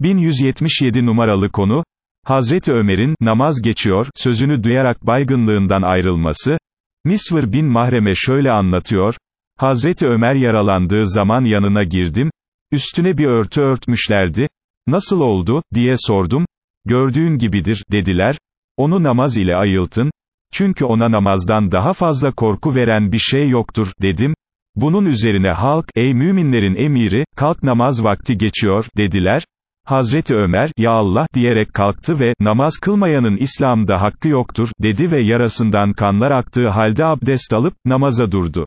1177 numaralı konu, Hazreti Ömer'in, namaz geçiyor, sözünü duyarak baygınlığından ayrılması, Misvır bin Mahreme şöyle anlatıyor, Hazreti Ömer yaralandığı zaman yanına girdim, üstüne bir örtü örtmüşlerdi, nasıl oldu, diye sordum, gördüğün gibidir, dediler, onu namaz ile ayıltın, çünkü ona namazdan daha fazla korku veren bir şey yoktur, dedim, bunun üzerine halk, ey müminlerin emiri, kalk namaz vakti geçiyor, dediler, Hazreti Ömer, ya Allah, diyerek kalktı ve, namaz kılmayanın İslam'da hakkı yoktur, dedi ve yarasından kanlar aktığı halde abdest alıp, namaza durdu.